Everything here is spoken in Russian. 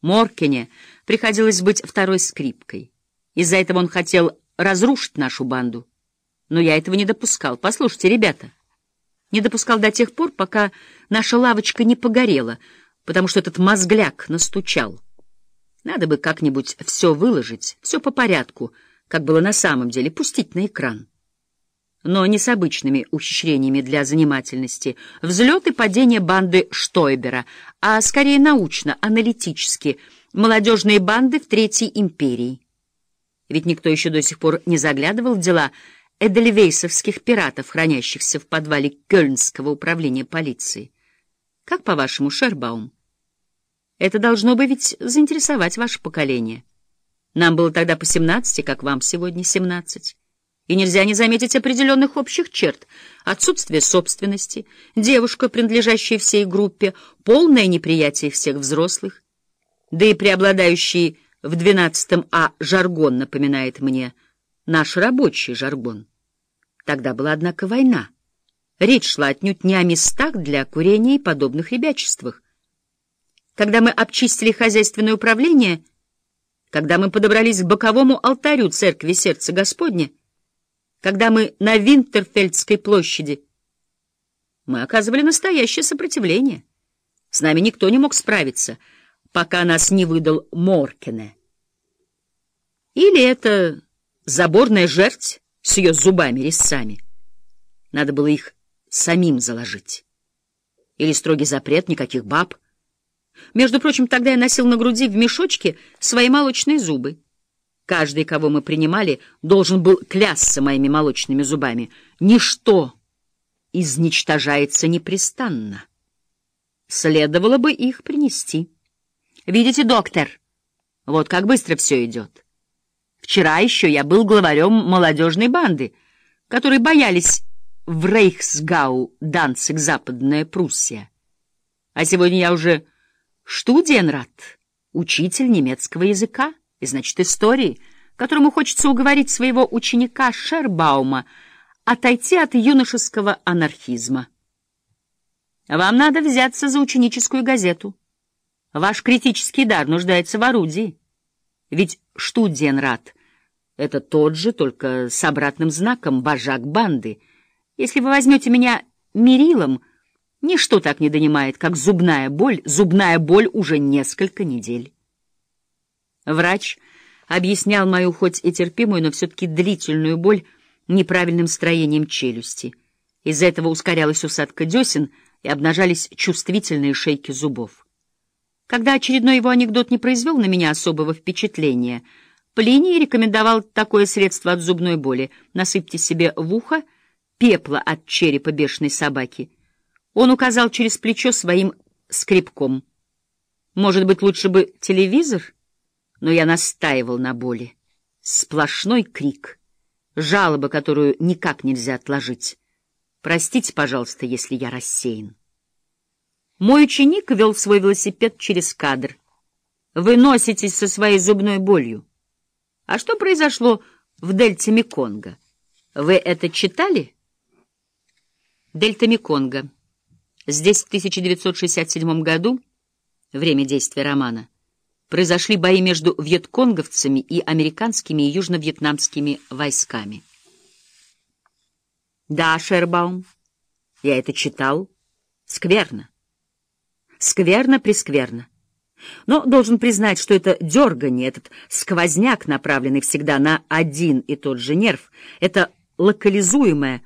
Моркине приходилось быть второй скрипкой. Из-за этого он хотел разрушить нашу банду. Но я этого не допускал. Послушайте, ребята, не допускал до тех пор, пока наша лавочка не погорела, потому что этот мозгляк настучал. Надо бы как-нибудь все выложить, все по порядку, как было на самом деле, пустить на экран. Но не с обычными ухищрениями для занимательности, взлет и падение банды Штойбера, а скорее научно, аналитически, молодежные банды в Третьей империи. Ведь никто еще до сих пор не заглядывал в дела эдельвейсовских пиратов, хранящихся в подвале Кёльнского управления полиции. Как, по-вашему, Шербаум? Это должно бы ведь заинтересовать ваше поколение. Нам было тогда по семнадцати, как вам сегодня семнадцать. И нельзя не заметить определенных общих черт. Отсутствие собственности, девушка, принадлежащая всей группе, полное неприятие всех взрослых. Да и преобладающий в двенадцатом А жаргон напоминает мне наш рабочий жаргон. Тогда была, однако, война. Речь шла отнюдь не о местах для курения и подобных ребячествах. Когда мы обчистили хозяйственное управление, когда мы подобрались к боковому алтарю церкви Сердца Господня, когда мы на Винтерфельдской площади, мы оказывали настоящее сопротивление. С нами никто не мог справиться, пока нас не выдал Моркене. Или это заборная жерть с ее зубами-резцами. Надо было их самим заложить. Или строгий запрет, никаких баб — между прочим, тогда я носил на груди в мешочке свои молочные зубы. Каждый, кого мы принимали, должен был клясться моими молочными зубами. Ничто изничтожается непрестанно. Следовало бы их принести. Видите, доктор, вот как быстро все идет. Вчера еще я был главарем молодежной банды, которые боялись в Рейхсгау, Данциг, Западная Пруссия. А сегодня я уже Штудиенрат, учитель немецкого языка и, значит, истории, которому хочется уговорить своего ученика Шербаума отойти от юношеского анархизма. Вам надо взяться за ученическую газету. Ваш критический дар нуждается в орудии. Ведь Штудиенрат — это тот же, только с обратным знаком вожак банды. Если вы возьмете меня мерилом — Ничто так не донимает, как зубная боль, зубная боль уже несколько недель. Врач объяснял мою хоть и терпимую, но все-таки длительную боль неправильным строением челюсти. Из-за этого ускорялась усадка десен и обнажались чувствительные шейки зубов. Когда очередной его анекдот не произвел на меня особого впечатления, Плиний рекомендовал такое средство от зубной боли. Насыпьте себе в ухо пепла от черепа бешеной собаки — он указал через плечо своим скребком. Может быть, лучше бы телевизор? Но я настаивал на боли. Сплошной крик. Жалоба, которую никак нельзя отложить. Простите, пожалуйста, если я рассеян. Мой ученик вел свой велосипед через кадр. Вы носитесь со своей зубной болью. А что произошло в дельте Меконга? Вы это читали? Дельта Меконга. Здесь в 1967 году, время действия романа, произошли бои между вьетконговцами и американскими и южно-вьетнамскими войсками. Да, Шербаум, я это читал. Скверно. Скверно-прескверно. Но должен признать, что это дергание, этот сквозняк, направленный всегда на один и тот же нерв, это локализуемое